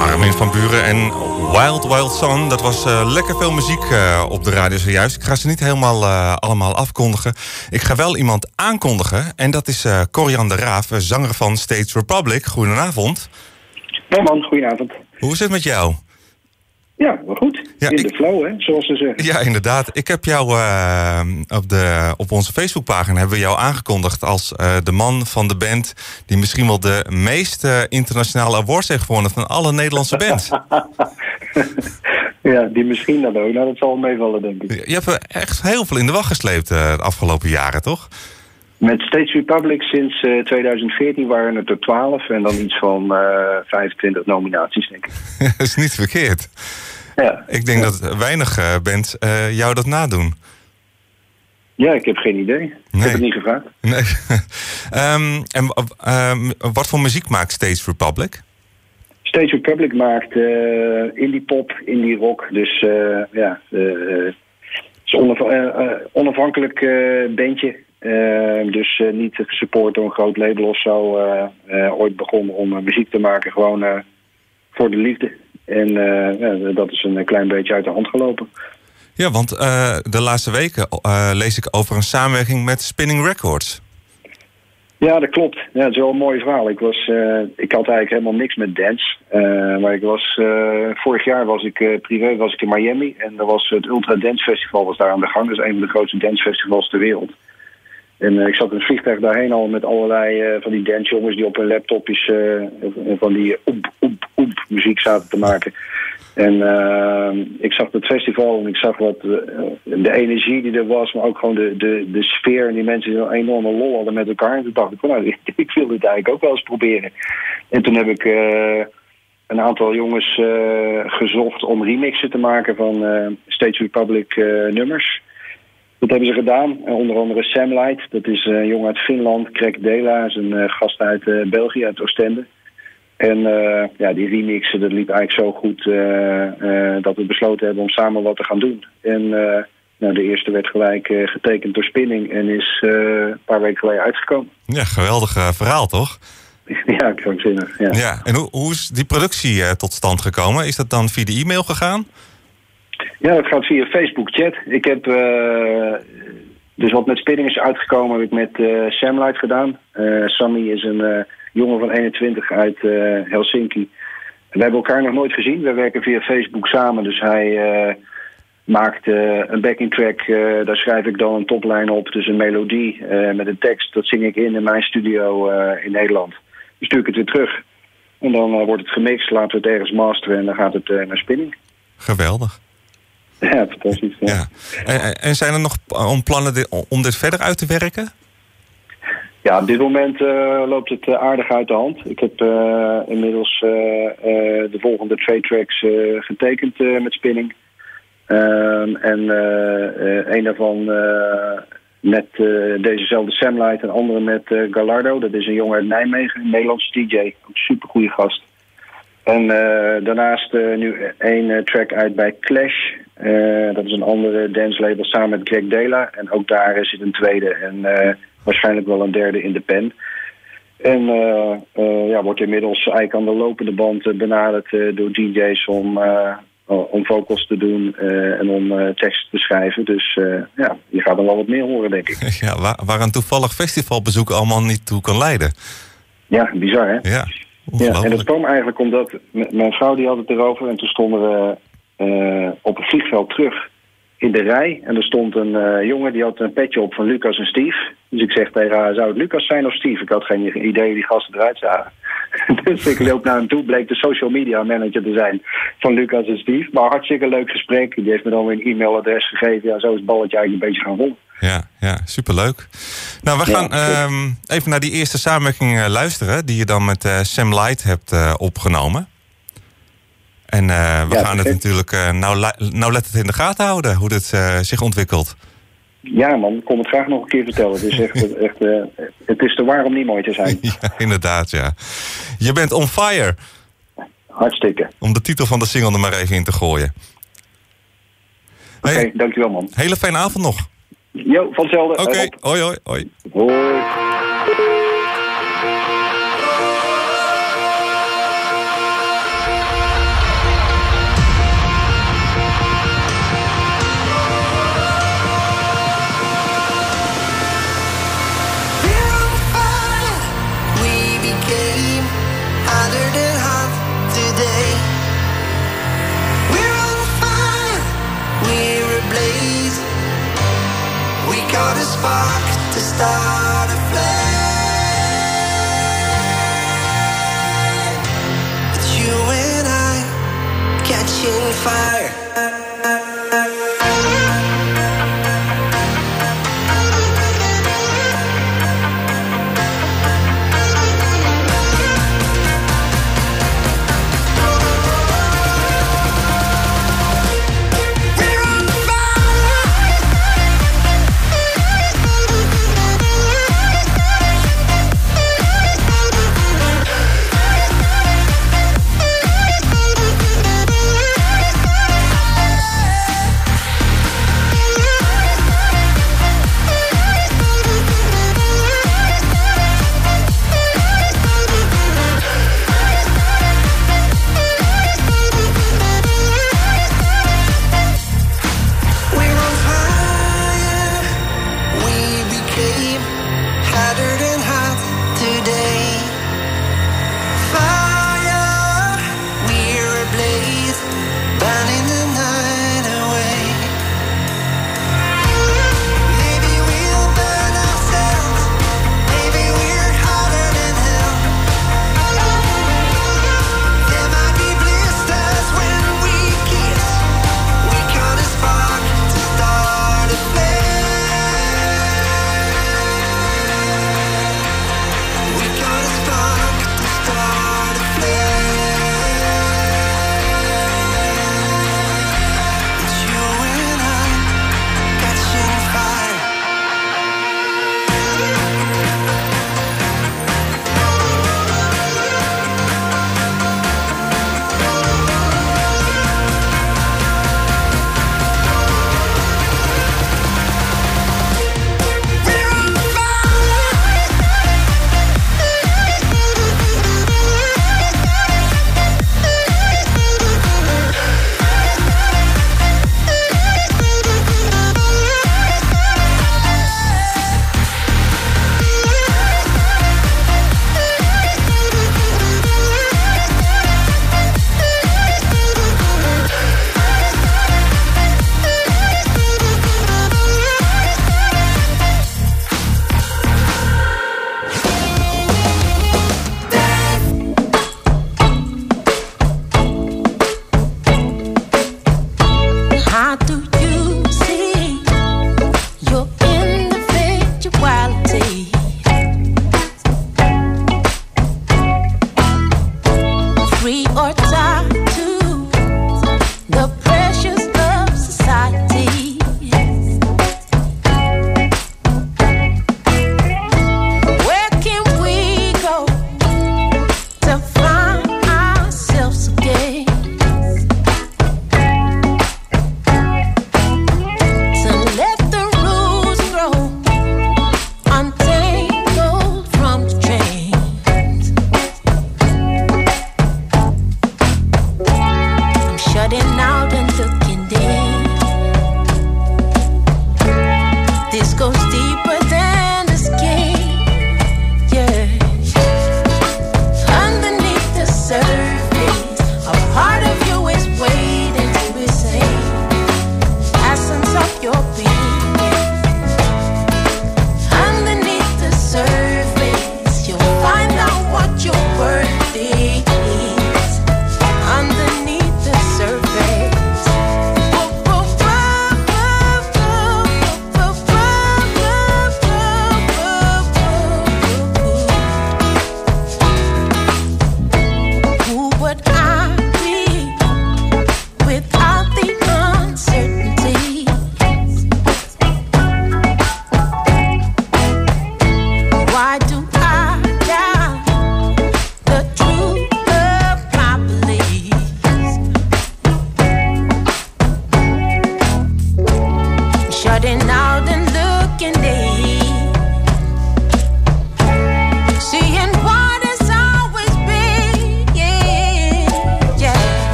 Armin van Buren en Wild Wild Son. Dat was uh, lekker veel muziek uh, op de radio zojuist. Ik ga ze niet helemaal uh, allemaal afkondigen. Ik ga wel iemand aankondigen. En dat is Corian de Raaf, zanger van States Republic. Goedenavond. Hey man, goedenavond. Hoe is het met jou? Ja, wel goed. Ja, in de flow, hè, zoals ze zeggen. Ja, inderdaad. Ik heb jou uh, op, de, op onze Facebookpagina hebben we jou aangekondigd als uh, de man van de band die misschien wel de meest uh, internationale awards heeft gewonnen van alle Nederlandse bands. ja, die misschien dan ook. Nou, dat zal meevallen, denk ik. Je hebt echt heel veel in de wacht gesleept de afgelopen jaren, toch? Met States Republic sinds 2014 waren het er 12 en dan iets van 25 nominaties, denk ik. dat is niet verkeerd. Ja. Ik denk dat weinig uh, bands uh, jou dat nadoen. Ja, ik heb geen idee. Ik heb het niet gevraagd. Nee. um, en um, wat voor muziek maakt Stage Republic? Stage Republic maakt indie pop, indie rock. Dus ja, het is onafhankelijk bandje. Dus niet gesupport door een groot label of zo. ooit begonnen om muziek te maken, gewoon voor de liefde. En ja, dat is een klein beetje uit de hand gelopen. Ja, want de laatste weken lees ik over een samenwerking met Spinning Records. Ja, dat klopt. Ja, dat is wel een mooi verhaal. Ik, was, ik had eigenlijk helemaal niks met dance. maar ik was, vorig jaar was ik privé was ik in Miami. En er was het Ultra Dance Festival was daar aan de gang. Dat is een van de grootste dancefestivals ter wereld. En uh, ik zat in het vliegtuig daarheen al met allerlei uh, van die dancejongens die op hun laptopjes uh, van die oep, oep, oep muziek zaten te maken. En ik zag het festival en ik zag wat de energie die er was, maar ook gewoon de, de, de sfeer en die mensen die een enorme lol hadden met elkaar. En toen dacht ik van nou, ik wil dit eigenlijk ook wel eens proberen. En toen heb ik een aantal jongens gezocht om remixen te maken van State Republic nummers. Dat hebben ze gedaan. onder andere Sam Light, dat is een jongen uit Finland. Craig Dela is een gast uit België, uit Oostende. En ja, die remixen, dat liep eigenlijk zo goed dat we besloten hebben om samen wat te gaan doen. En nou, de eerste werd gelijk getekend door Spinning en is een paar weken geleden uitgekomen. Ja, geweldig verhaal toch? ja, krankzinnig. Ja. ja, en hoe, hoe is die productie tot stand gekomen? Is dat dan via de e-mail gegaan? Ja, dat gaat via Facebook chat. Ik heb uh, dus wat met spinning is uitgekomen, heb ik met uh, Samlight gedaan. Uh, Sammy is een jongen van 21 uit Helsinki. We hebben elkaar nog nooit gezien. We werken via Facebook samen, dus hij maakt een backing track. daar schrijf ik dan een toplijn op, dus een melodie met een tekst. Dat zing ik in in mijn studio in Nederland. Dan stuur ik het weer terug. En dan wordt het gemixt, laten we het ergens masteren en dan gaat het naar spinning. Geweldig. Ja, fantastisch. Ja. ja. En, en, zijn er nog om plannen om dit verder uit te werken? Ja, op dit moment uh, loopt het uh, aardig uit de hand. Ik heb uh, inmiddels de volgende twee tracks getekend met Spinning. Ehm, en een daarvan met dezezelfde Samlight en andere met Gallardo. Dat is een jongen uit Nijmegen, een Nederlandse DJ. Ook een super goede gast. En daarnaast nu één track uit bij Clash. Dat is een andere dance label samen met Greg Dela. En ook daar zit een tweede en waarschijnlijk wel een derde in de pen. En uh, ja, wordt inmiddels eigenlijk aan de lopende band benaderd door DJ's om, om vocals te doen en om tekst te schrijven. Dus ja, je gaat er wel wat meer horen, denk ik. Ja, waar, waar een toevallig festivalbezoek allemaal niet toe kan leiden. Ja, bizar hè? Ja, ja en dat kwam eigenlijk omdat mijn vrouw die had het erover en toen stonden we uh, op het vliegveld terug in de rij. En er stond een uh, jongen die had een petje op van Lucas en Steve. Dus ik zeg tegen haar, zou het Lucas zijn of Steve? Ik had geen idee hoe die gasten eruit zagen. dus ik loop naar hem toe, bleek de social media manager te zijn van Lucas en Steve. Maar hartstikke leuk gesprek. Die heeft me dan weer een e-mailadres gegeven. Ja, zo is het balletje eigenlijk een beetje gaan rollen. Ja, ja, superleuk. Nou, we gaan ja, uh, even naar die eerste samenwerking luisteren... die je dan met Sam Light hebt opgenomen. En uh, we ja, gaan het natuurlijk uh, nauwlettend in de gaten houden hoe dit zich ontwikkelt. Ja man, ik kom het graag nog een keer vertellen. Het is, echt, echt, het is te waar om niet mooi te zijn. ja, inderdaad, ja. Je bent on fire. Hartstikke. Om de titel van de single er maar even in te gooien. Oké, okay, hey, dankjewel man. Hele fijne avond nog. Jo, van hetzelfde. Oké, okay. hoi hoi hoi. Hoi. Got a spark to start a flame. With you and I catching fire.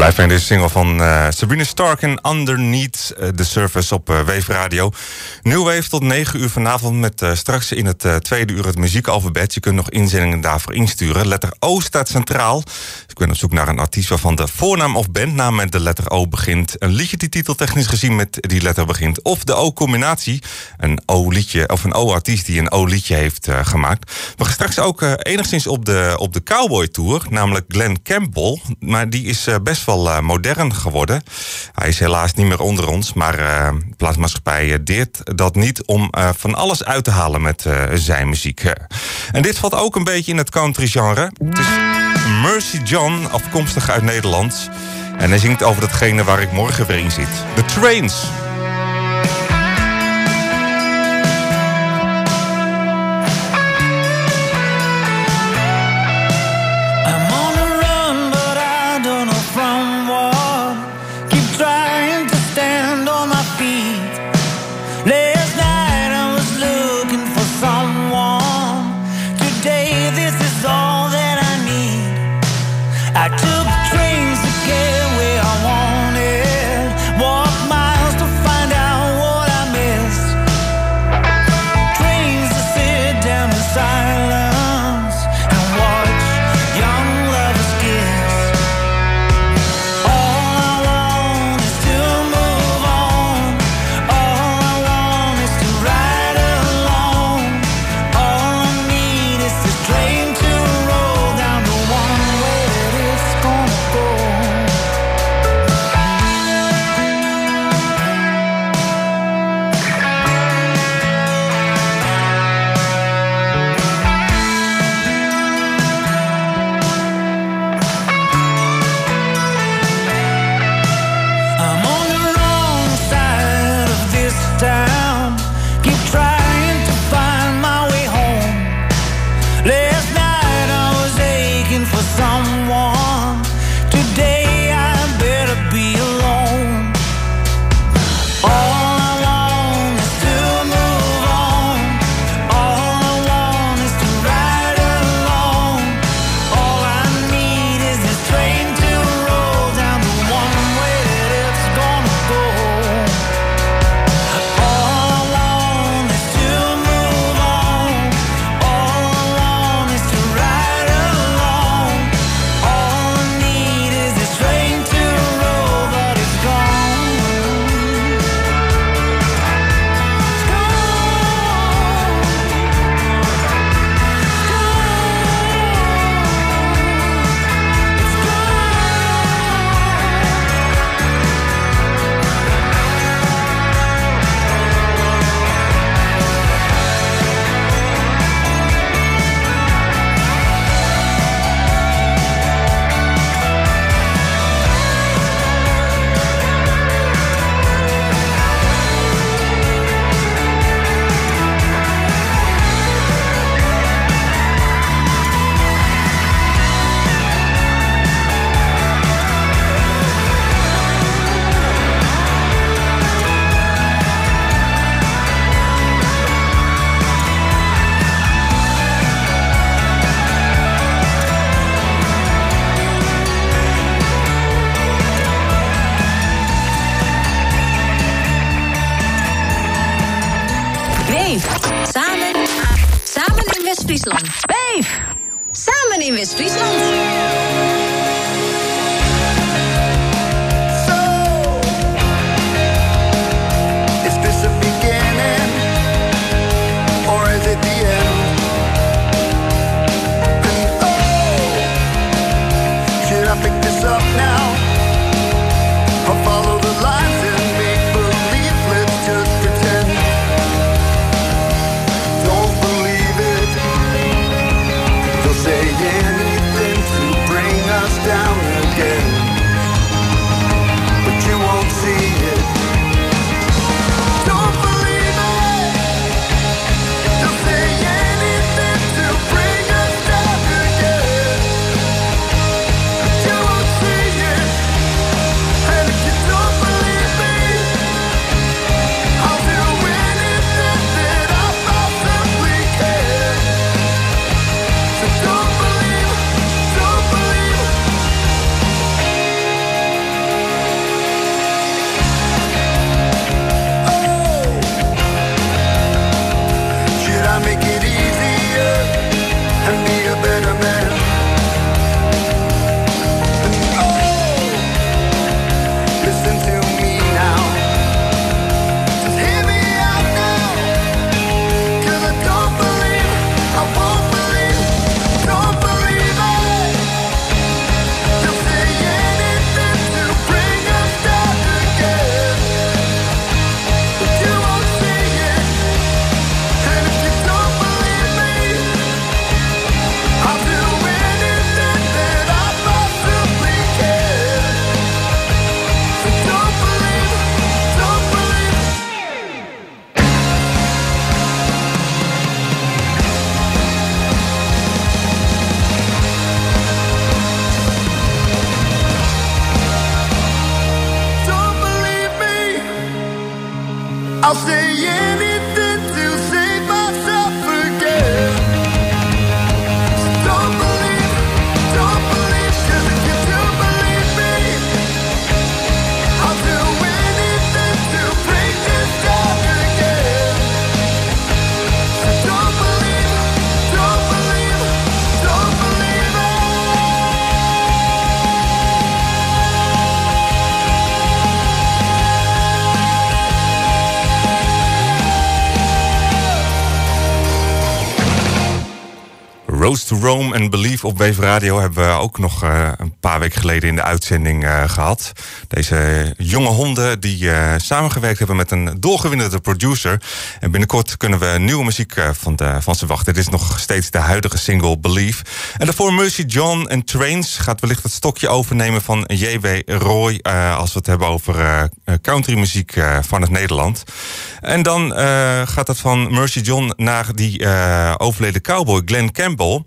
Blijf bij deze single van uh, Sabrina Stark en Underneath the Surface op uh, Wave Radio. Nieuw Wave tot 9 uur vanavond met straks in het tweede uur het muziekalfabet. Je kunt nog inzendingen daarvoor insturen. Letter O staat centraal. Ik ben op zoek naar een artiest waarvan de voornaam of bandnaam met de letter O begint. Een liedje die titeltechnisch gezien met die letter begint. Of de O-combinatie. Een O-liedje of een O-artiest die een O-liedje heeft gemaakt. We straks ook enigszins op de, op de Cowboy Tour. Namelijk Glenn Campbell. Maar die is best wel uh, modern geworden. Hij is helaas niet meer onder ons, maar uh, de plaatsmaatschappij deert dat niet om van alles uit te halen met zijn muziek. En dit valt ook een beetje in het country genre. Het is Mercy John, afkomstig uit Nederland. En hij zingt over datgene waar ik morgen weer in zit. The Trains. Op Wave Radio hebben we ook nog uh, een paar weken geleden in de uitzending uh, gehad. Deze jonge honden die uh, samengewerkt hebben met een doorgewinnende producer. En binnenkort kunnen we nieuwe muziek van, de, van ze wachten. Dit is nog steeds de huidige single Believe. En daarvoor Mercy John en Trains gaat wellicht het stokje overnemen van J.W. Roy. als we het hebben over countrymuziek van het Nederland. En dan gaat het van Mercy John naar die overleden cowboy Glenn Campbell.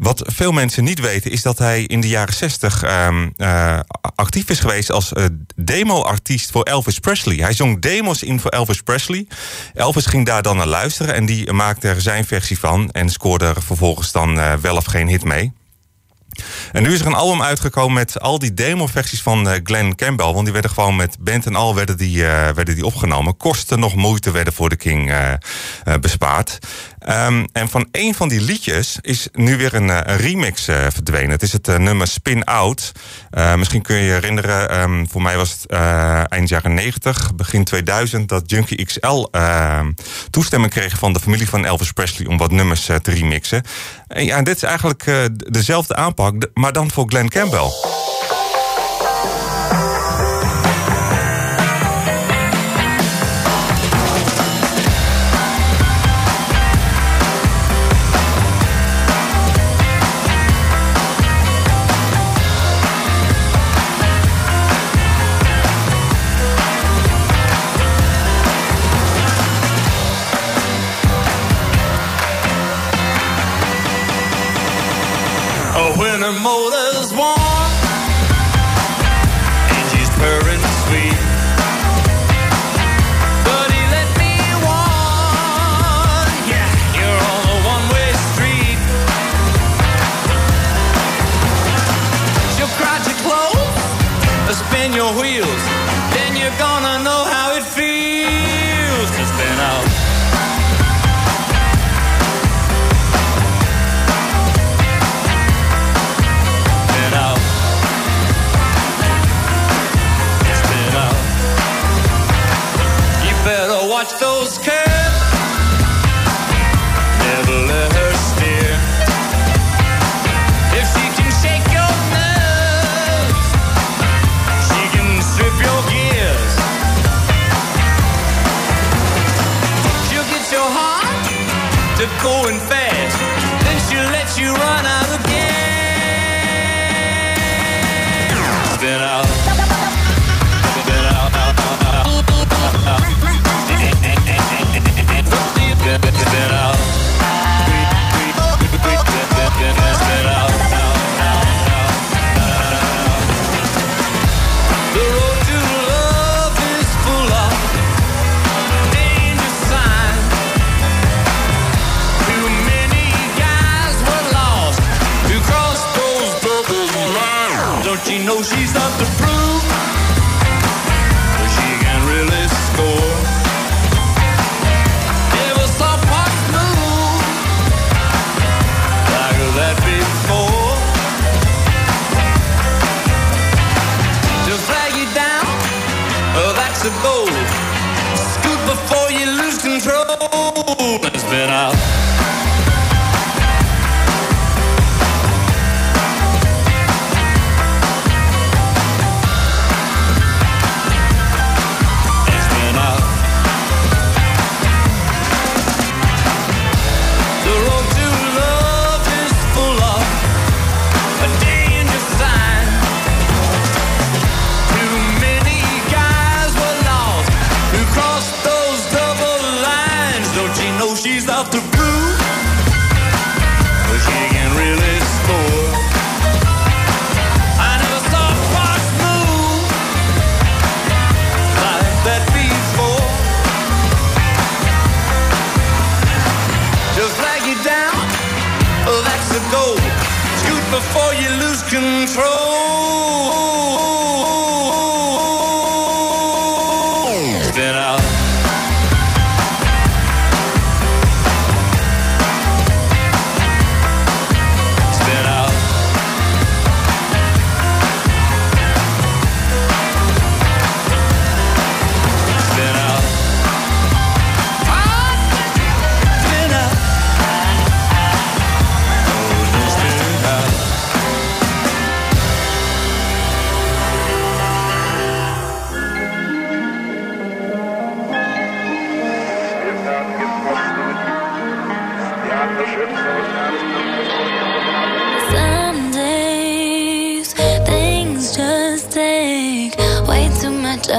Wat veel mensen niet weten is dat hij in de jaren 60 ehm, eh, actief is geweest als demo-artiest voor Elvis Presley. Hij zong demos in voor Elvis Presley. Elvis ging daar dan naar luisteren en die maakte er zijn versie van en scoorde er vervolgens dan uh, wel of geen hit mee. En nu is er een album uitgekomen met al die demo-versies van uh, Glenn Campbell. Want die werden gewoon met band en al werden die, werden die opgenomen. Kosten nog moeite werden voor de King bespaard. Um, en van een van die liedjes is nu weer een, een remix verdwenen. Het is het nummer Spin Out. misschien kun je je herinneren, um, voor mij was het eind jaren 90, begin 2000... dat Junkie XL ehm, toestemming kreeg van de familie van Elvis Presley... om wat nummers te remixen. En ja, dit is eigenlijk dezelfde aanpak, maar dan voor Glenn Campbell. and her motors won't going to go. Scoot before you lose control.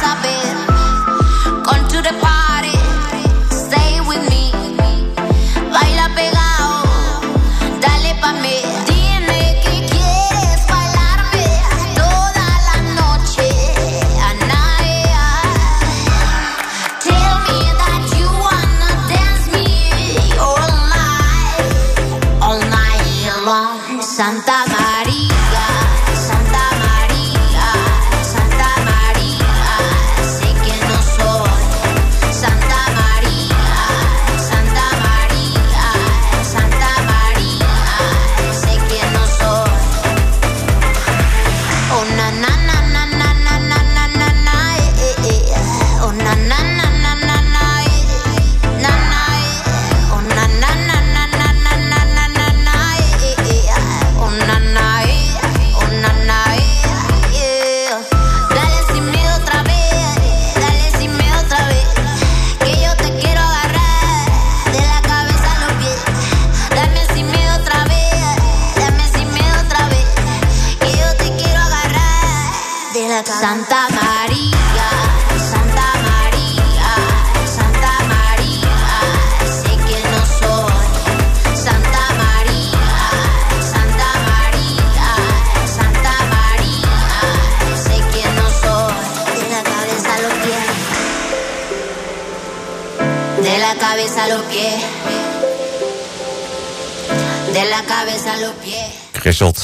saber.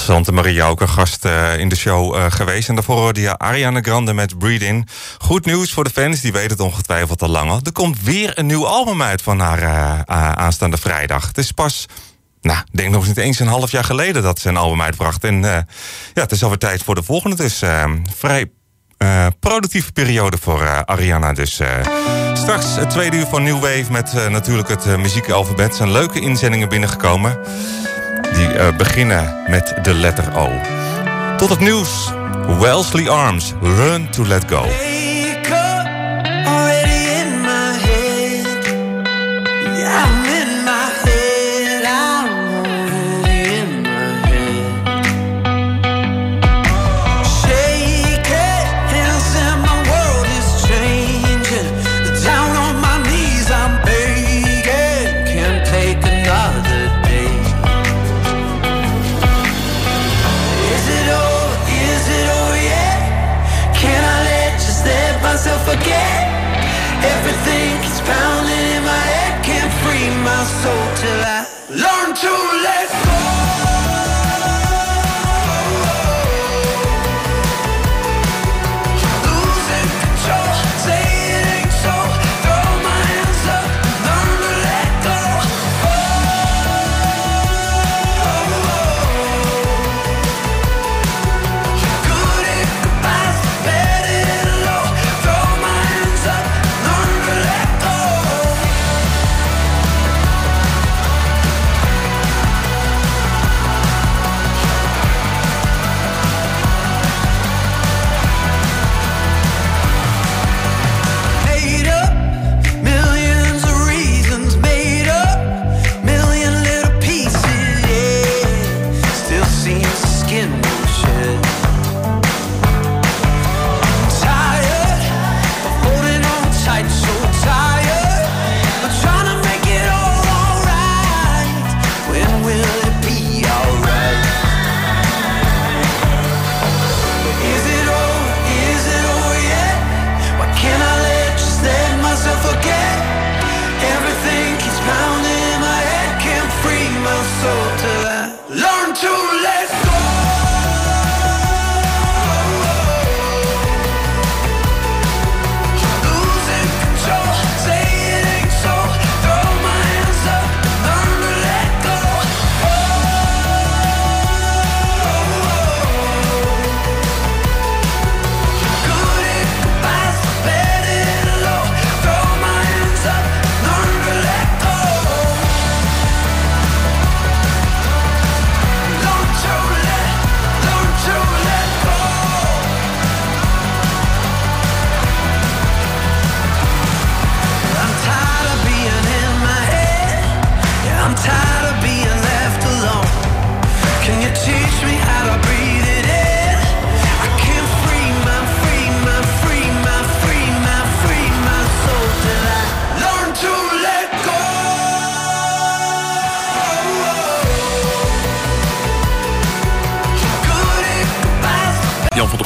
Santa Maria ook een gast uh, in de show uh, geweest. En daarvoor hoorde je Ariana Grande met Breathe In. Goed nieuws voor de fans, die weten het ongetwijfeld al lang. Er komt weer een nieuw album uit van haar uh, aanstaande vrijdag. Het is pas, nou, ik denk nog niet eens een half jaar geleden dat ze een album uitbracht. En ja, het is alweer tijd voor de volgende. Dus vrij productieve periode voor Ariana. Dus straks het tweede uur van New Wave met natuurlijk het muziekalfabet. Zijn leuke inzendingen binnengekomen die uh, beginnen met de letter O. Tot het nieuws. Wellesley Arms, Learn to Let Go. forget. Everything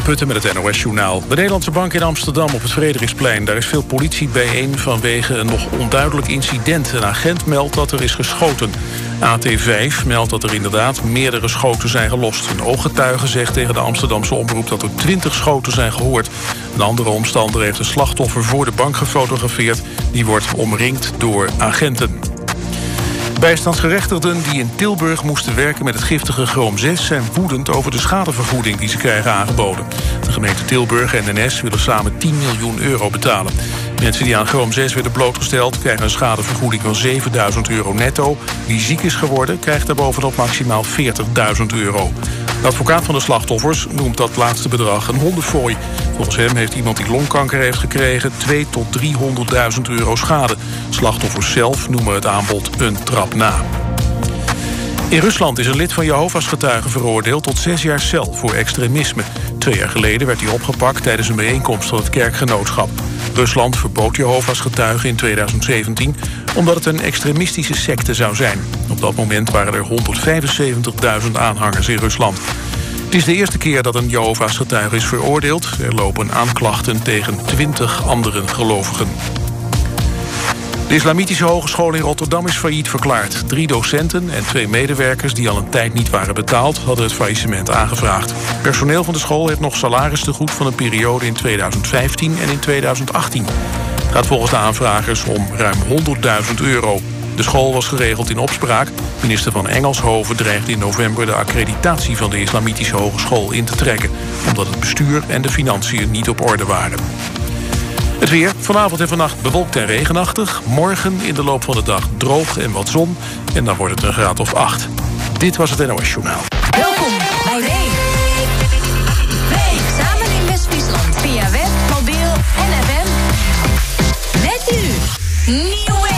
met het NOS-journaal. De Nederlandse Bank in Amsterdam op het Frederiksplein. Daar is veel politie bijeen vanwege een nog onduidelijk incident. Een agent meldt dat er is geschoten. AT5 meldt dat er inderdaad meerdere schoten zijn gelost. Een ooggetuige zegt tegen de Amsterdamse omroep... dat er 20 schoten zijn gehoord. Een andere omstander heeft een slachtoffer voor de bank gefotografeerd. Die wordt omringd door agenten. Bijstandsgerechtigden die in Tilburg moesten werken met het giftige chroom 6... zijn woedend over de schadevergoeding die ze krijgen aangeboden. De gemeente Tilburg en NS willen samen 10 miljoen euro betalen. Mensen die aan chroom 6 werden blootgesteld... krijgen een schadevergoeding van 7000 euro netto. Wie ziek is geworden krijgt daarbovenop maximaal 40.000 euro. De advocaat van de slachtoffers noemt dat laatste bedrag een hondenfooi. Volgens hem heeft iemand die longkanker heeft gekregen... 2 tot 300.000 euro schade. Slachtoffers zelf noemen het aanbod een trap na. In Rusland is een lid van Jehovah's getuigen veroordeeld tot zes jaar cel voor extremisme. Twee jaar geleden werd hij opgepakt tijdens een bijeenkomst van het kerkgenootschap. Rusland verbood Jehovah's getuigen in 2017 omdat het een extremistische secte zou zijn. Op dat moment waren er 175.000 aanhangers in Rusland. Het is de eerste keer dat een Jehovah's getuige is veroordeeld. Er lopen aanklachten tegen 20 andere gelovigen. De Islamitische Hogeschool in Rotterdam is failliet verklaard. Drie docenten en twee medewerkers die al een tijd niet waren betaald... hadden het faillissement aangevraagd. Personeel van de school heeft nog salaris te goed van een periode in 2015 en in 2018. Het gaat volgens de aanvragers om ruim 100.000 euro. De school was geregeld in opspraak. Minister van Engelshoven dreigde in november de accreditatie van de Islamitische Hogeschool in te trekken... omdat het bestuur en de financiën niet op orde waren. Het weer, vanavond en vannacht bewolkt en regenachtig. Morgen in de loop van de dag droog en wat zon. En dan wordt het een graad of 8. Dit was het NOS Journaal. Welkom bij Week. Week samen in West-Friesland via web, mobiel en FM. Met u, Nieuw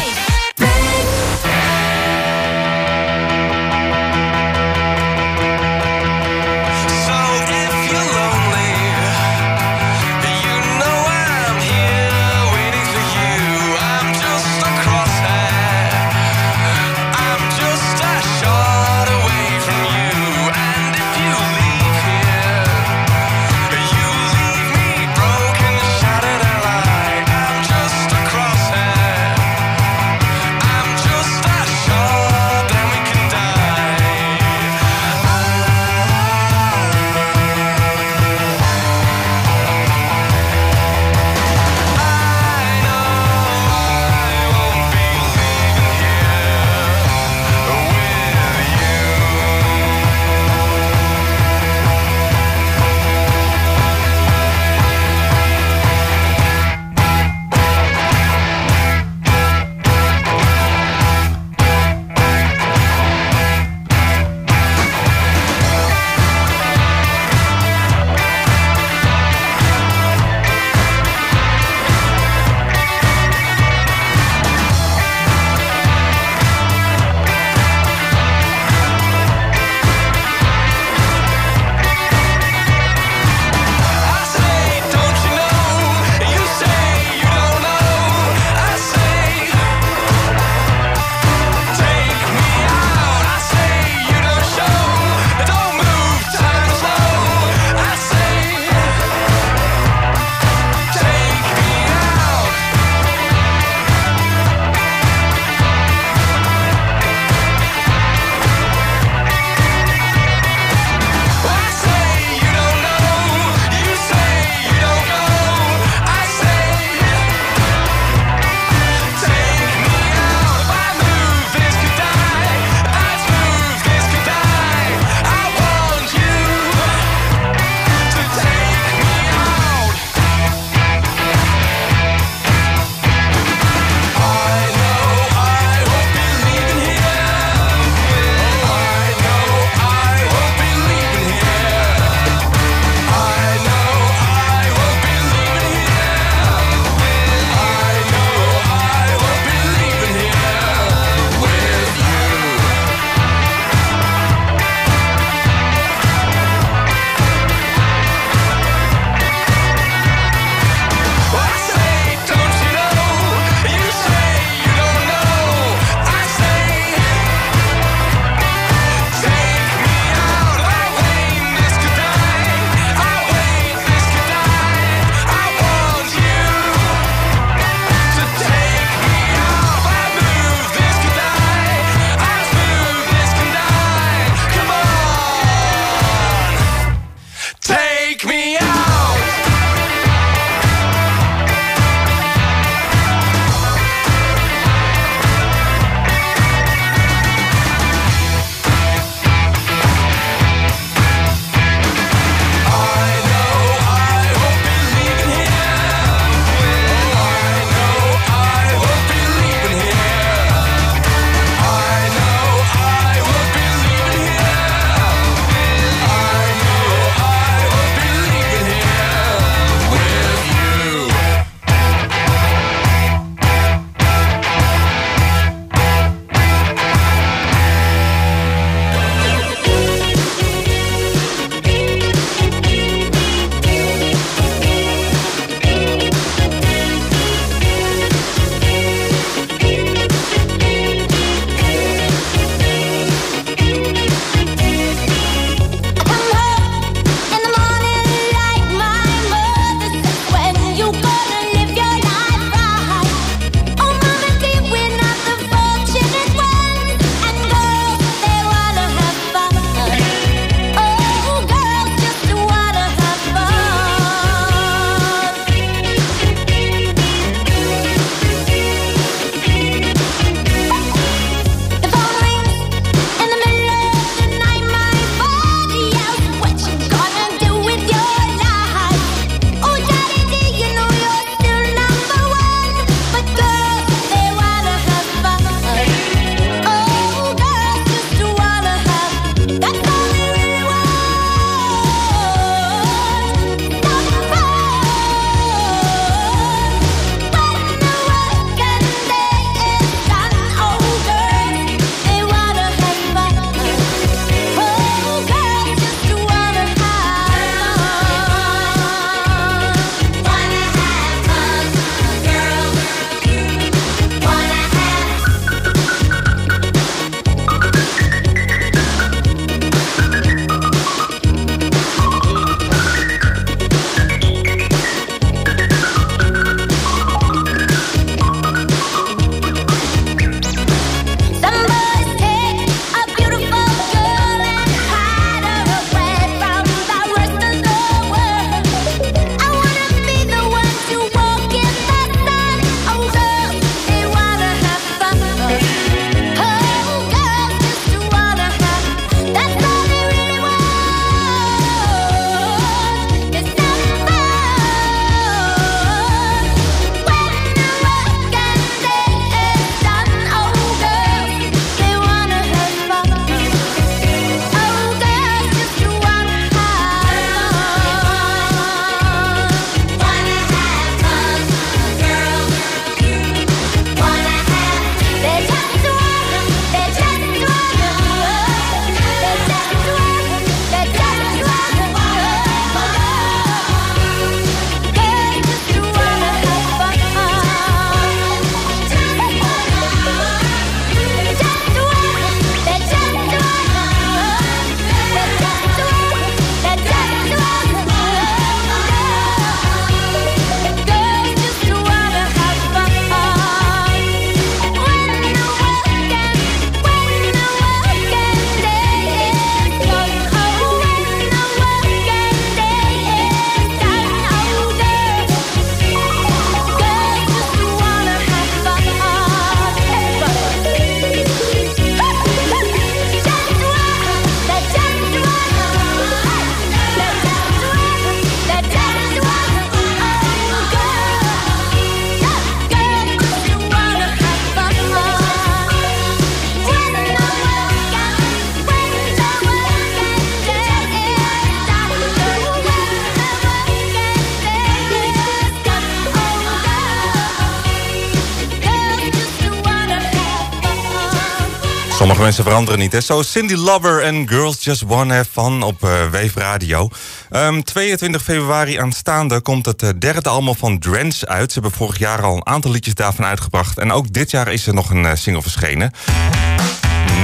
ze veranderen niet, hè? Zo, Cindy Lover en Girls Just Wanna Have Fun op eh, uh, Wave Radio. Ehm, 22 februari aanstaande komt het eh, derde album van Drench uit. Ze hebben vorig jaar al een aantal liedjes daarvan uitgebracht. En ook dit jaar is er nog een eh, single verschenen.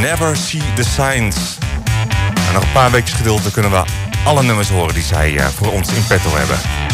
Never See The Signs. En nog een paar weken geduld, dan kunnen we alle nummers horen... die zij voor ons in petto hebben.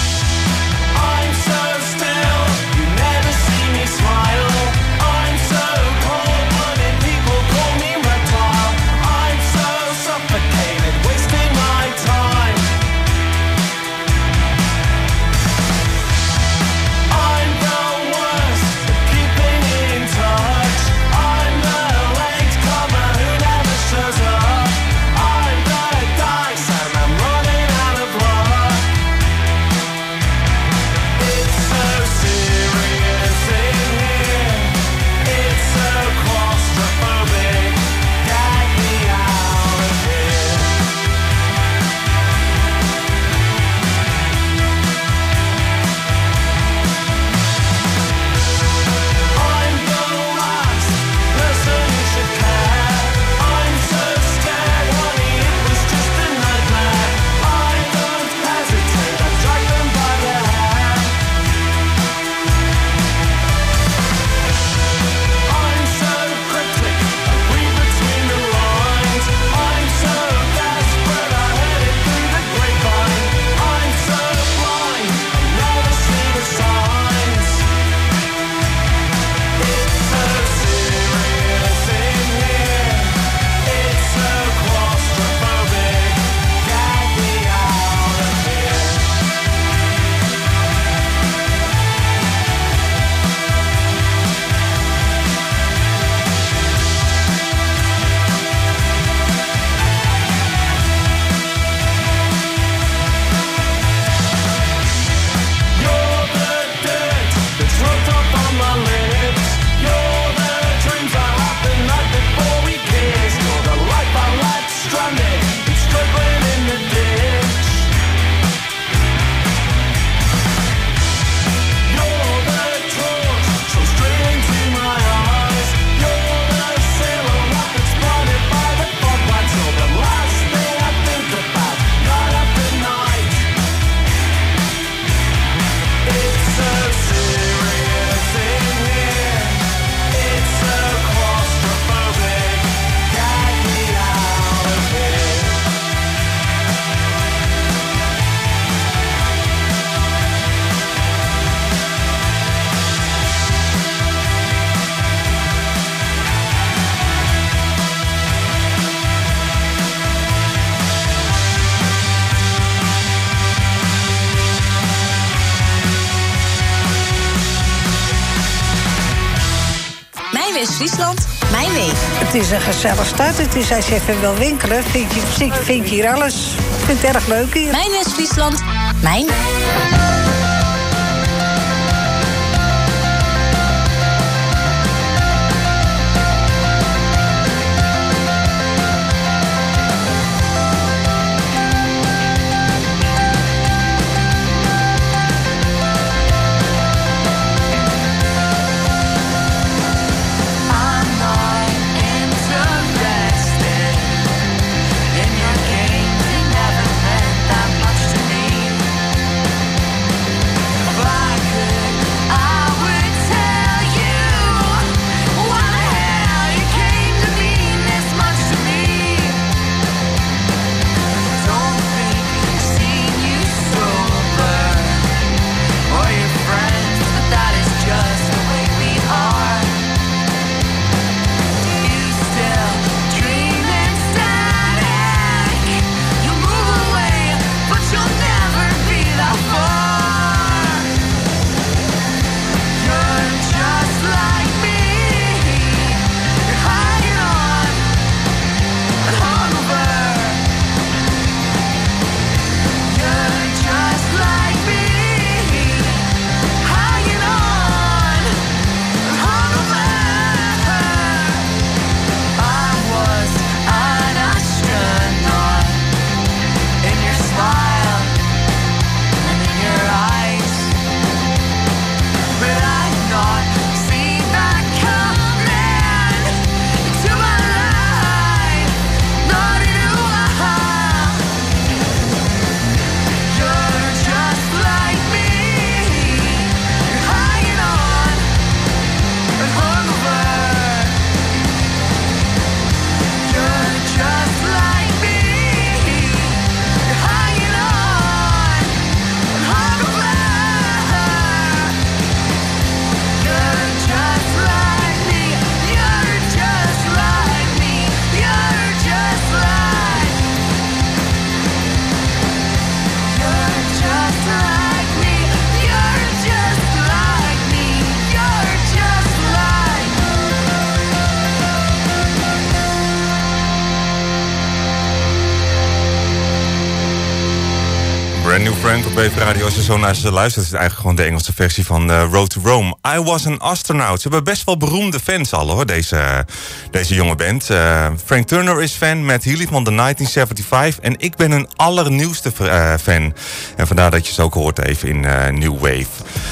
een gezellig staat. Het is als je even wil winkelen, vind je, vind je hier alles. Ik vind het erg leuk hier. Mijn West-Friesland, mijn... BV Radio. Als je zo naar ze luistert, is het eigenlijk gewoon de Engelse versie van eh, Road to Rome. I Was an Astronaut. Ze hebben best wel beroemde fans al hoor, deze, deze jonge band. Eh, Frank Turner is fan, Matt Healy van de 1975. En ik ben hun allernieuwste eh, fan. En vandaar dat je ze ook hoort even in New Wave.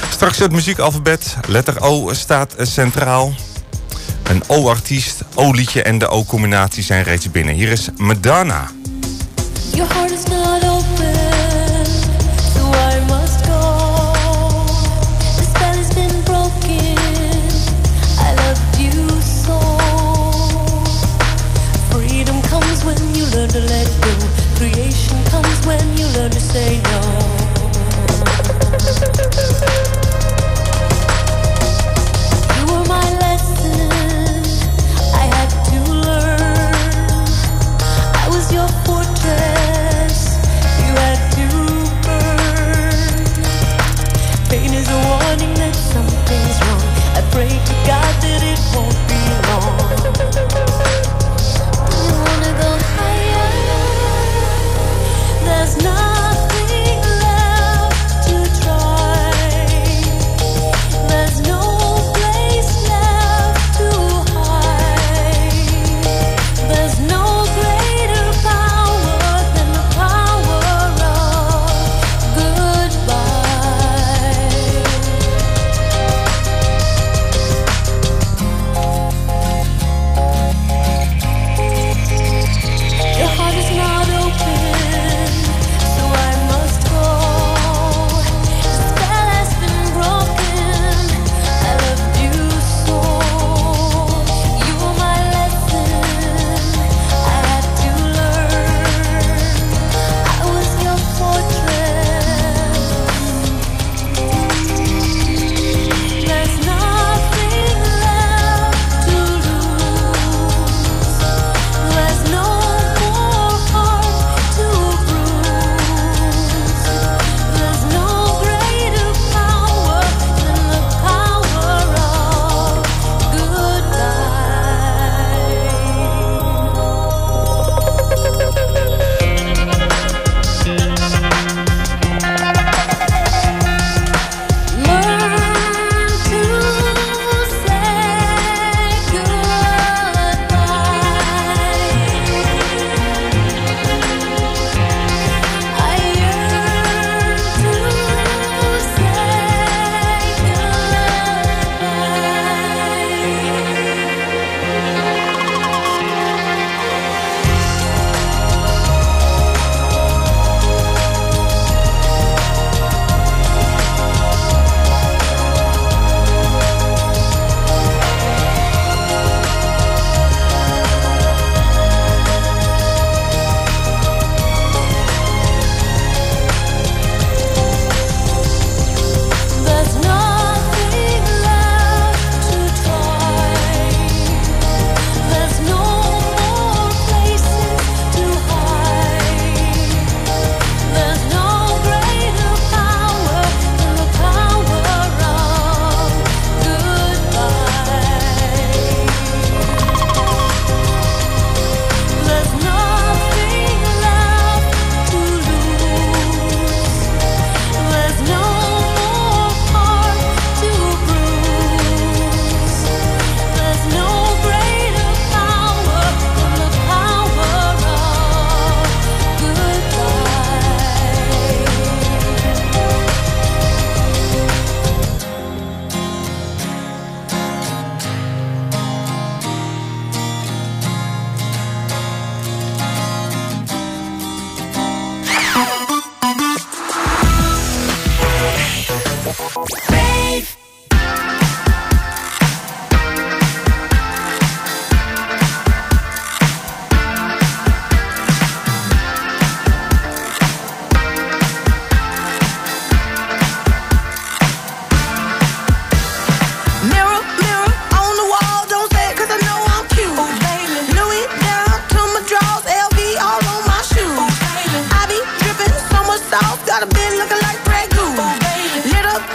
Straks het muziekalfabet. Letter O staat centraal. Een O-artiest, O-liedje en de O-combinatie zijn reeds binnen. Hier is Madonna. Your heart is not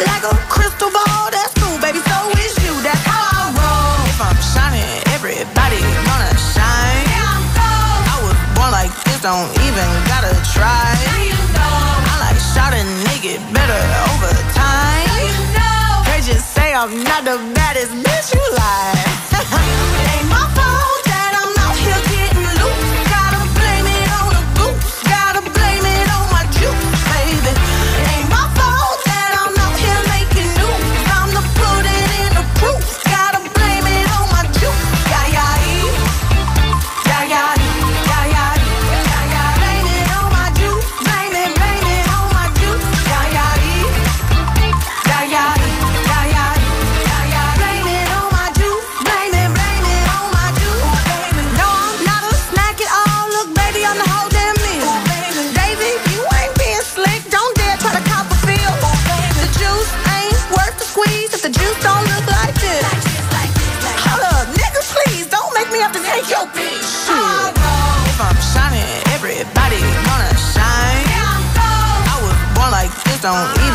like a crystal ball. That's cool, baby. So is you. That's how I roll. If I'm shining, everybody gonna shine. I'm gold. I was born like this, don't even gotta try. You know. I like shot make it better over time. You know. They just say I'm not the baddest bitch you like. são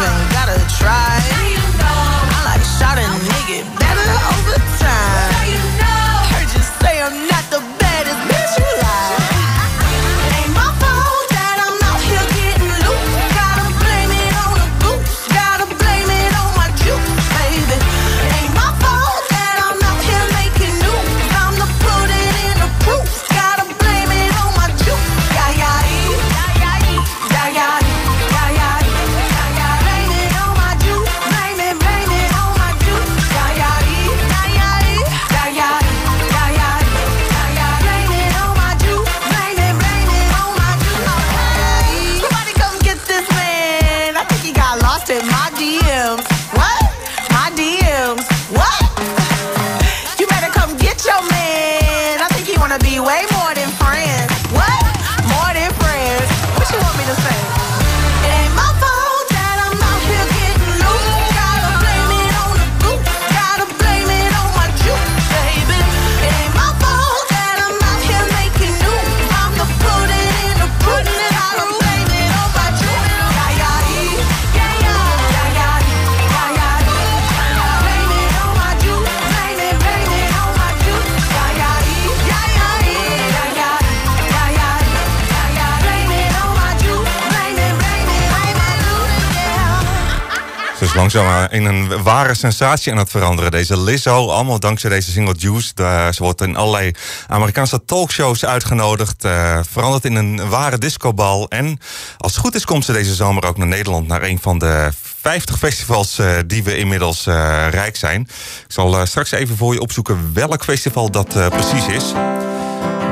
in een ware sensatie aan het veranderen. Deze Lizzo, allemaal dankzij deze single Juice. Ze wordt in allerlei Amerikaanse talkshows uitgenodigd. Eh, uh, verandert in een ware discobal. En als het goed is, komt ze deze zomer ook naar Nederland. Naar een van de 50 festivals eh, die we inmiddels eh, rijk zijn. Ik zal straks even voor je opzoeken welk festival dat precies is.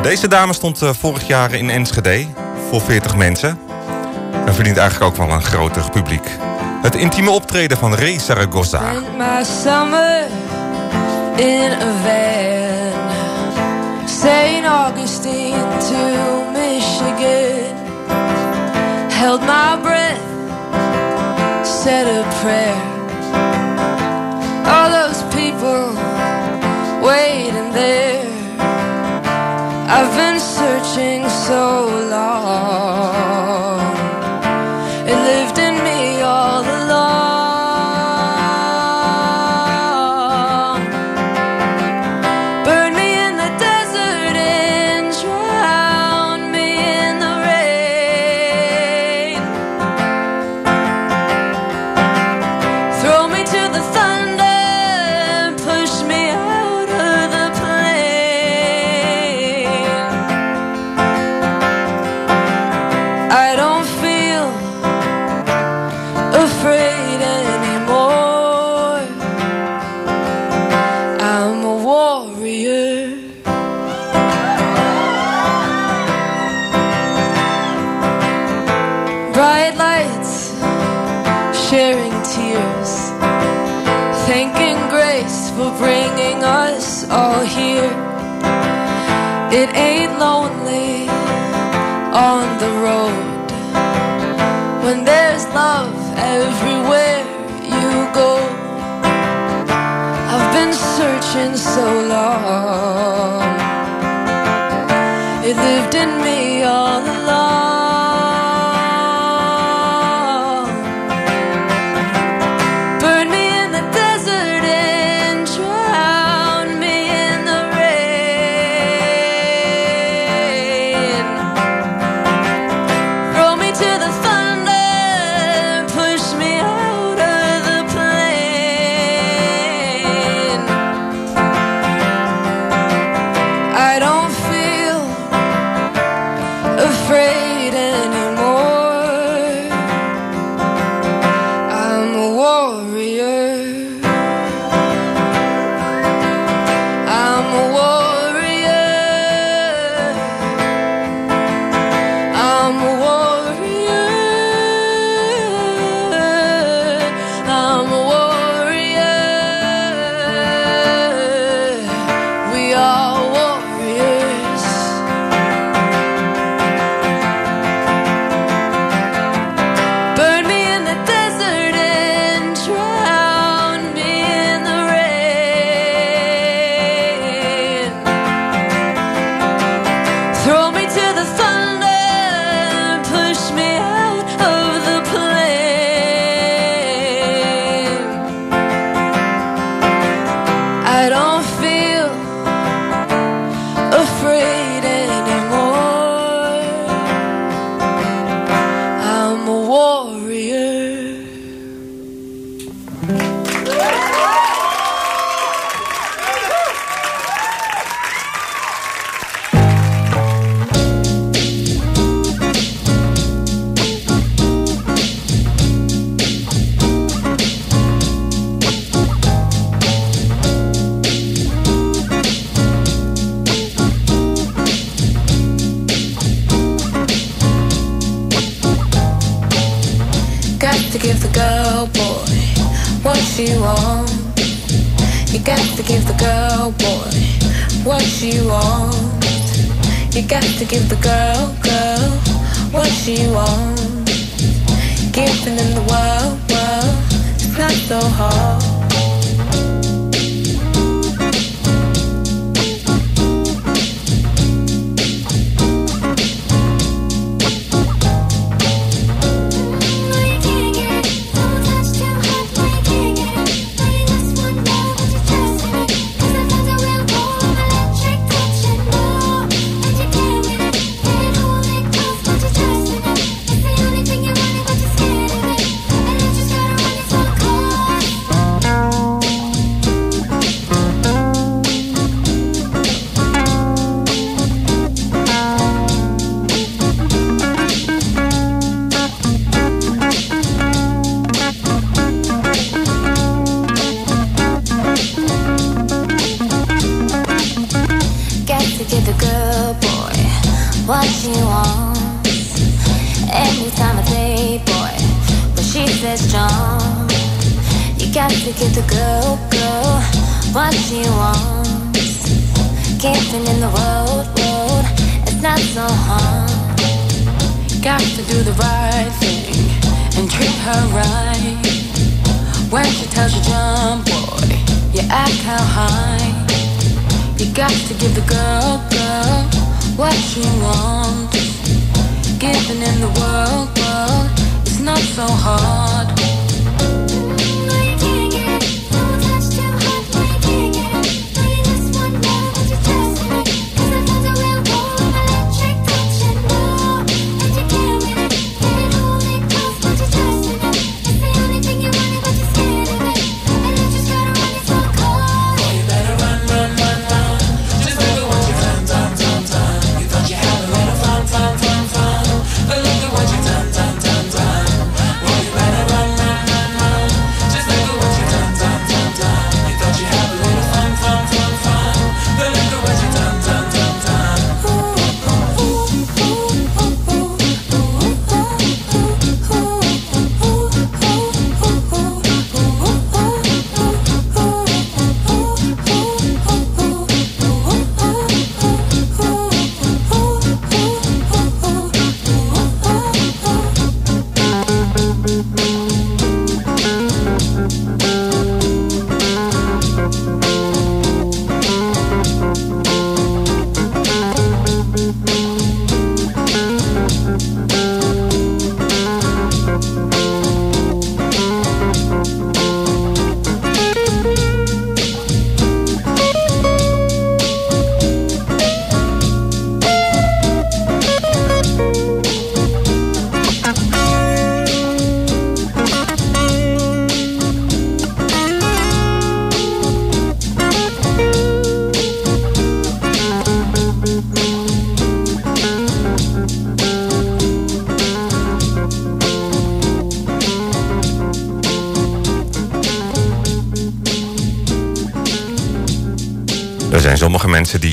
Deze dame stond vorig jaar in Enschede voor 40 mensen. En verdient eigenlijk ook wel een groter publiek. Het intieme optreden van Ray Saragossa. My summer in a van. St. Augustine to Michigan. Held my breath, said a prayer. All those people waiting there. I've been searching so long. searching so long. When she tells you jump, boy, you act how high. You got to give the girl, girl, what she wants. Giving in the world, world, it's not so hard.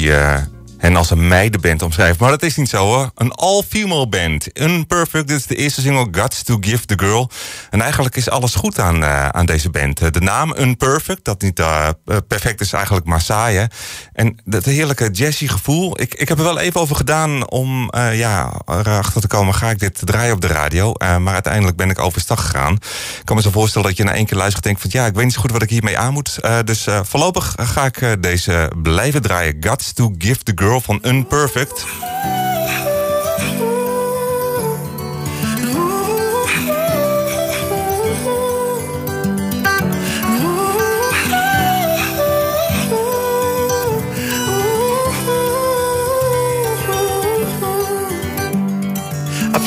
Die eh, hen als een meidenband omschrijven. Maar dat is niet zo hoor. Een all-female band. Unperfect, dit is de eerste single Guts to Give the Girl. En eigenlijk is alles goed aan, eh, aan deze band. De naam Unperfect, dat niet eh, eh, perfect is eigenlijk maar saai. hè. En dat heerlijke jazzy gevoel. Ik, ik heb er wel even over gedaan om ja, erachter te komen... ga ik dit draaien op de radio? Maar uiteindelijk ben ik overstag gegaan. Ik kan me zo voorstellen dat je na één keer luistert... denkt van ja, ik weet niet zo goed wat ik hiermee aan moet. Dus voorlopig ga ik deze blijven draaien. Guts to Give the Girl van Unperfect.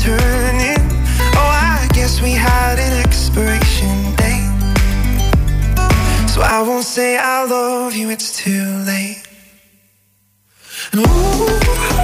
turning. Oh, I guess we had an expiration date. So I won't say I love you, it's too late. Ooh.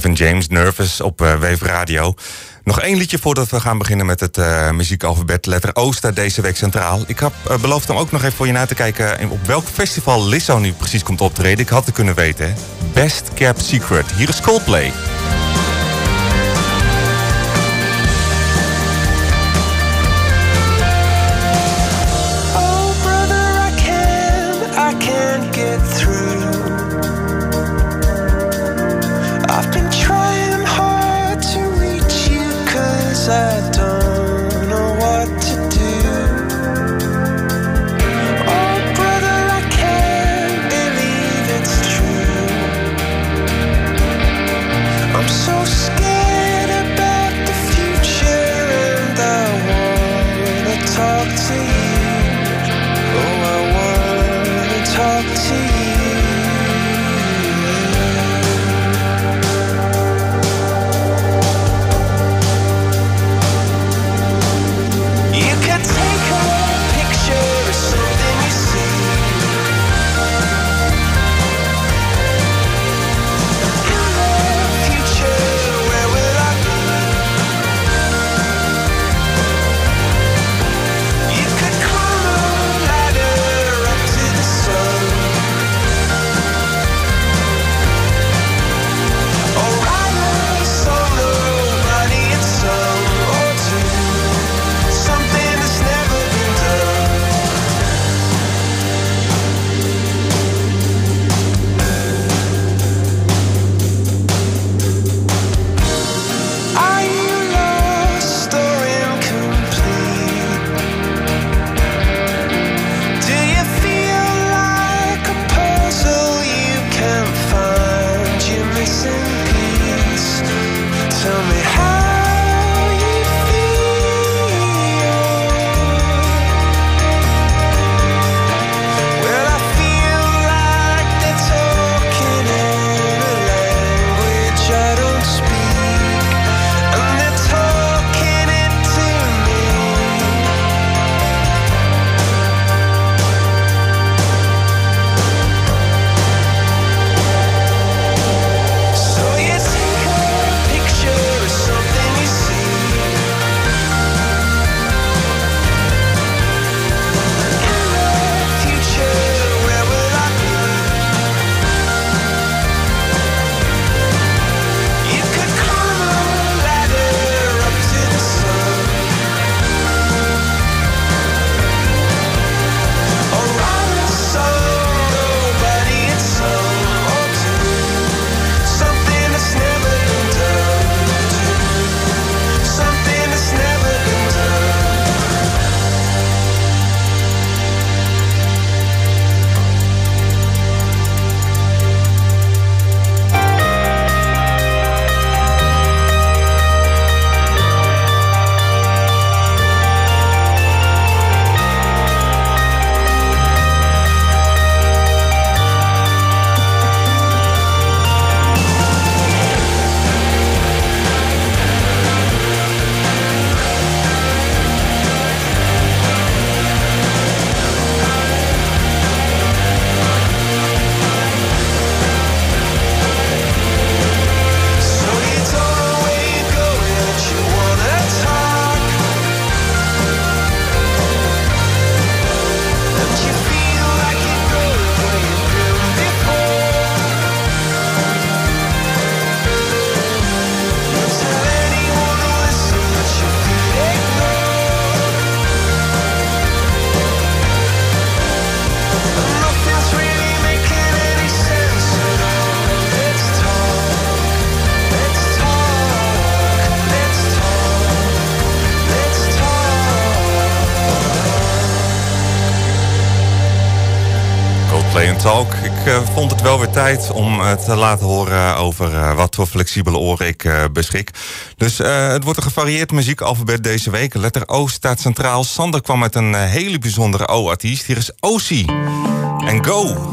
Kevin James, Nervous op uh, Wave Radio. Nog één liedje voordat we gaan beginnen met het uh, muziekalfabet. Letter O staat deze week centraal. Ik heb eh, beloofd om ook nog even voor je na te kijken... op welk festival Lizzo nu precies komt optreden. Ik had het kunnen weten. Best Kept Secret. Hier is Coldplay. Vond het wel weer tijd om eh, te laten horen over eh, wat voor flexibele oren ik eh, beschik. Dus het wordt een gevarieerd muziekalfabet deze week. Letter O staat centraal. Sander kwam met een hele bijzondere O-artiest. Hier is Osi. En Go.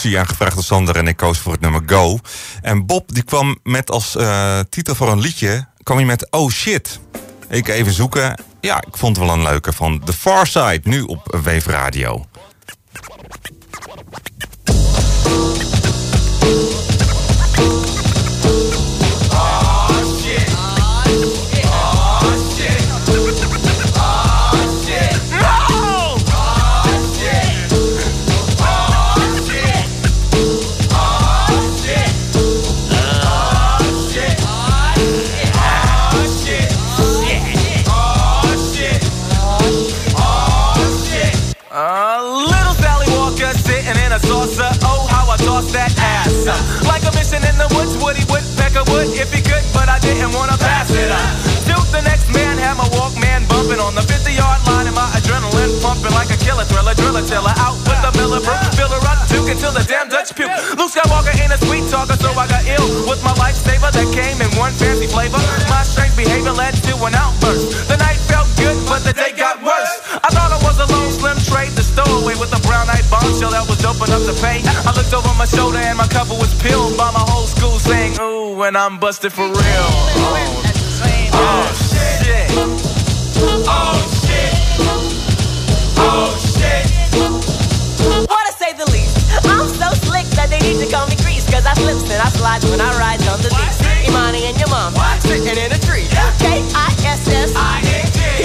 Osi aangevraagd door Sander en ik koos voor het nummer Go. En Bob die kwam met als eh, titel voor een liedje, kwam hij met Oh Shit. Ik even zoeken. Ja, ik vond het wel een leuke van The Far Side, nu op Wave Radio. Killer thriller, driller tiller. Out with the Miller Brew, fill her up, juke until the damn Dutch puke. Luke Skywalker ain't a sweet talker, so I got ill with my lifesaver that came in one fancy flavor. My strange behavior led to an outburst. The night felt good, but the day got worse. I thought I was a lone slim trade, the stowaway with a brown eyed bombshell that was dope enough to pay. I looked over my shoulder and my cover was peeled by my whole school saying, Ooh, when I'm busted for real. Oh, oh shit. Oh shit. Need to call me Grease. Cause I slips and I slides when I ride on the leash. Imani and your mom sitting in a tree. K-I-S-S.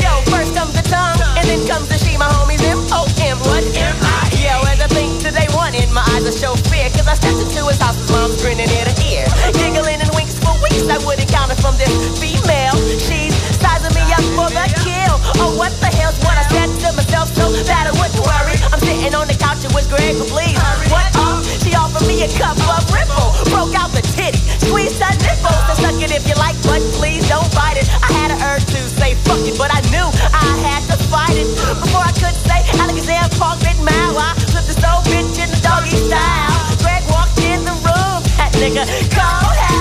Yo, first comes the tongue, and then comes the she, my homies M-O-M. What? M-I. Yo, as I blink to day one in my eyes, I show fear. Cause I stepped into his house, his mom's grinning ear to ear. Giggling and winks for weeks, I wouldn't count it from this female. She's sizing me up for the kill. Oh, what the hell's what I said to myself so that I wouldn't worry. I'm sitting on the couch and was Greg, please. What up? She offered a cup of ripple. Broke out the titty, squeezed her nipples. And suck it if you like, but please don't bite it. I had an urge to say fuck it, but I knew I had to fight it. Before I could say Alexander Park bit mouth, I flipped this old bitch in the doggy style. Greg walked in the room, that nigga cold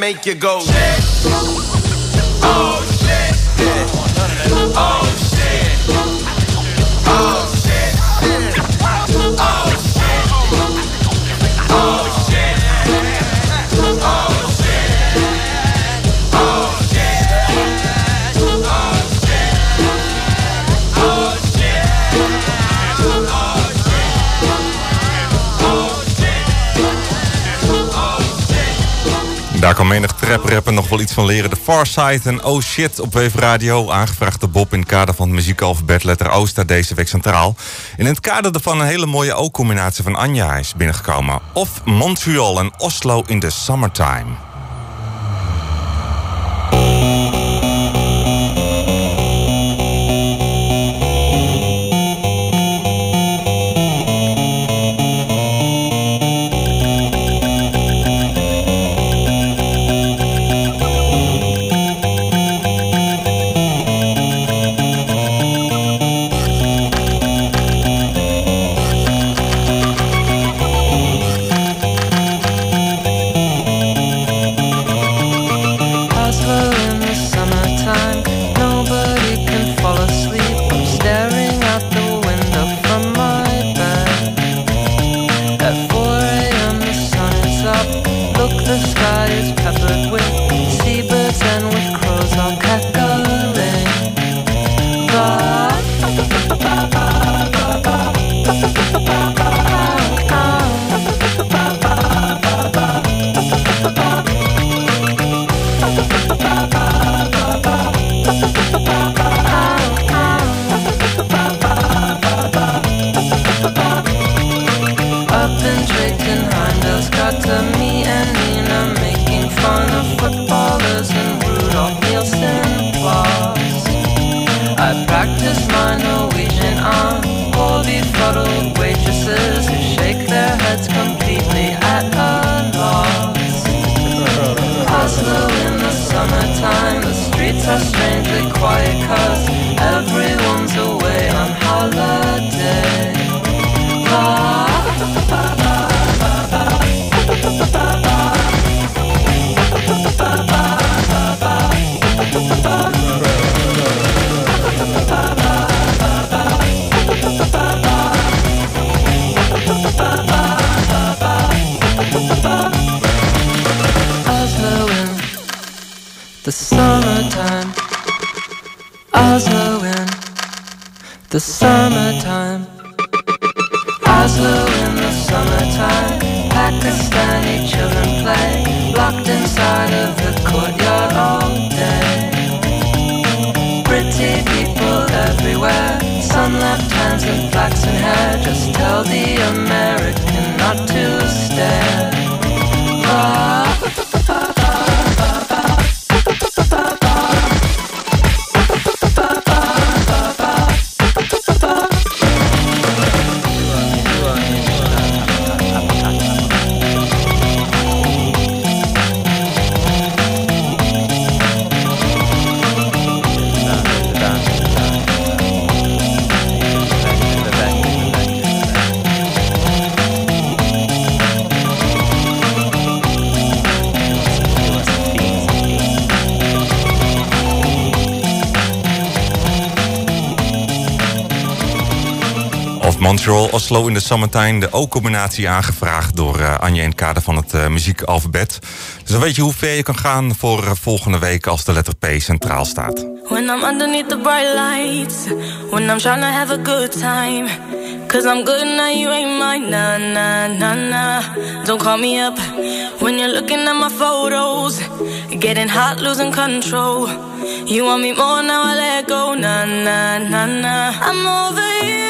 make you go, shit. Kan menig trap rapper nog wel iets van leren. De Farside en Oh Shit op Wave Radio. Aangevraagd door Bob in het kader van het muziekalfabet letter O staat deze week centraal. In het kader daarvan een hele mooie O-combinatie van Anja is binnengekomen. Of Montreal en Oslo in the Summertime. Oslo in de Summertime. De O-combinatie aangevraagd door eh, Anje in het kader van het eh, muziekalfabet. Dus dan weet je hoe ver je kan gaan voor eh, volgende week als de letter P centraal staat. When I'm underneath the bright lights, when I'm trying to have a good time. Cause I'm good now, you ain't mine. Nah, nah, nah, nah. Don't call me up when you're looking at my photos. Getting hot, losing control. You want me more now, I let go. Nah, nah, nah, nah. I'm over you,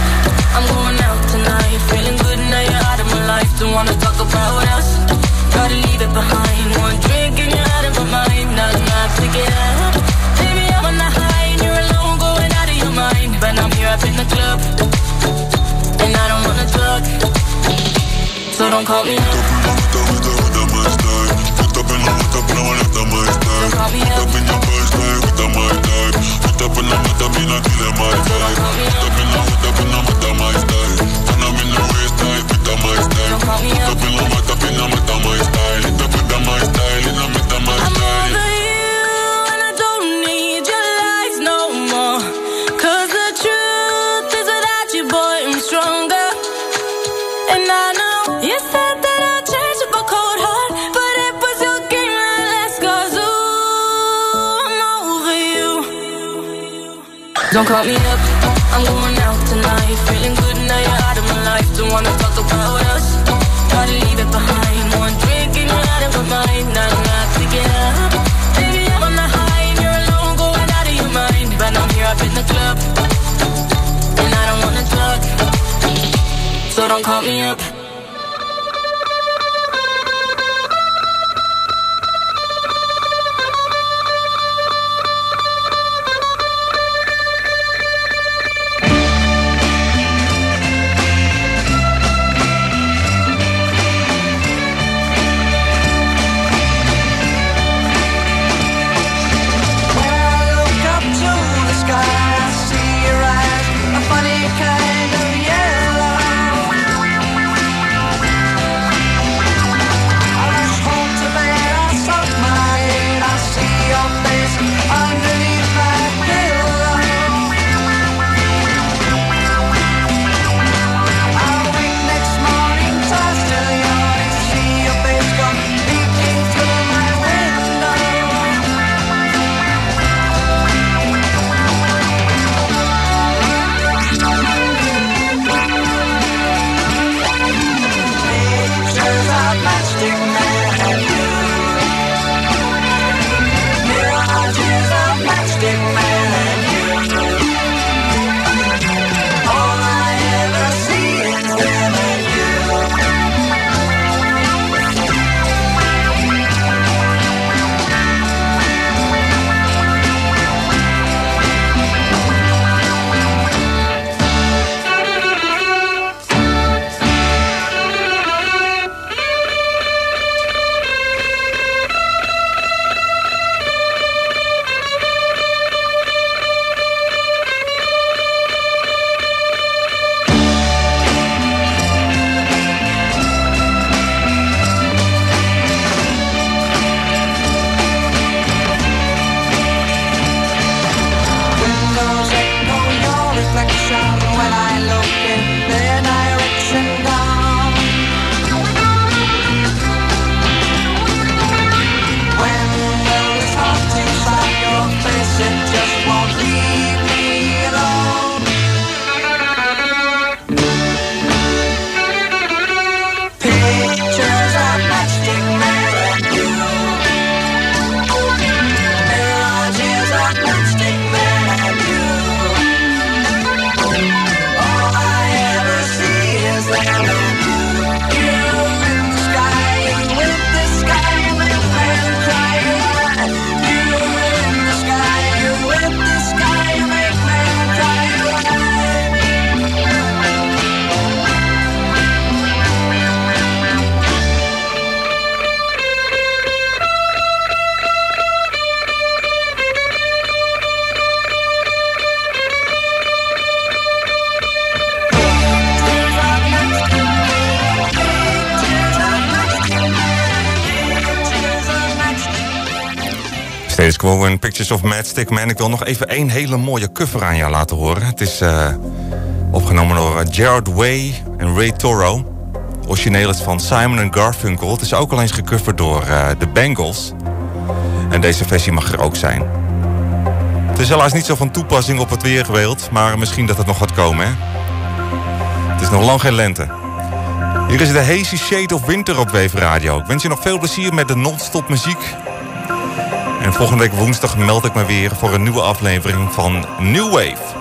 Don't wanna talk about us. Gotta leave it behind. One drink and you're out of my mind. Now I'm not to get up. Baby, I'm on the high and you're alone, going out of your mind. But I'm here up in the club, and I don't wanna talk. So don't call me up. I'm over you and I don't need your lies no more. 'Cause the truth is without you, boy, I'm stronger. And I know you said that I'd change if I cold heart, but it was your game that last cause ooh, I'm over you. Don't call me up, I'm going out tonight. Feeling good wanna us. Gotta leave it behind. One drink and you're out of my mind. I'm not to get up. Baby, I'm on the high and you're alone, going out of your mind. But I'm here up in the club, and I don't wanna talk. So don't call me up. Pictures of Matchstick Man. Ik wil nog even één hele mooie cover aan jou laten horen. Het is eh, opgenomen door eh, Gerard Way en Ray Toro. Origineel is van Simon Garfunkel. Het is ook al eens gecoverd door eh, de Bengals. En deze versie mag er ook zijn. Het is helaas niet zo van toepassing op het weergewild, maar misschien dat het nog gaat komen, hè? Het is nog lang geen lente. Hier is de Hazy Shade of Winter op Wave Radio. Ik wens je nog veel plezier met de non-stop muziek. En volgende week woensdag meld ik me weer voor een nieuwe aflevering van New Wave.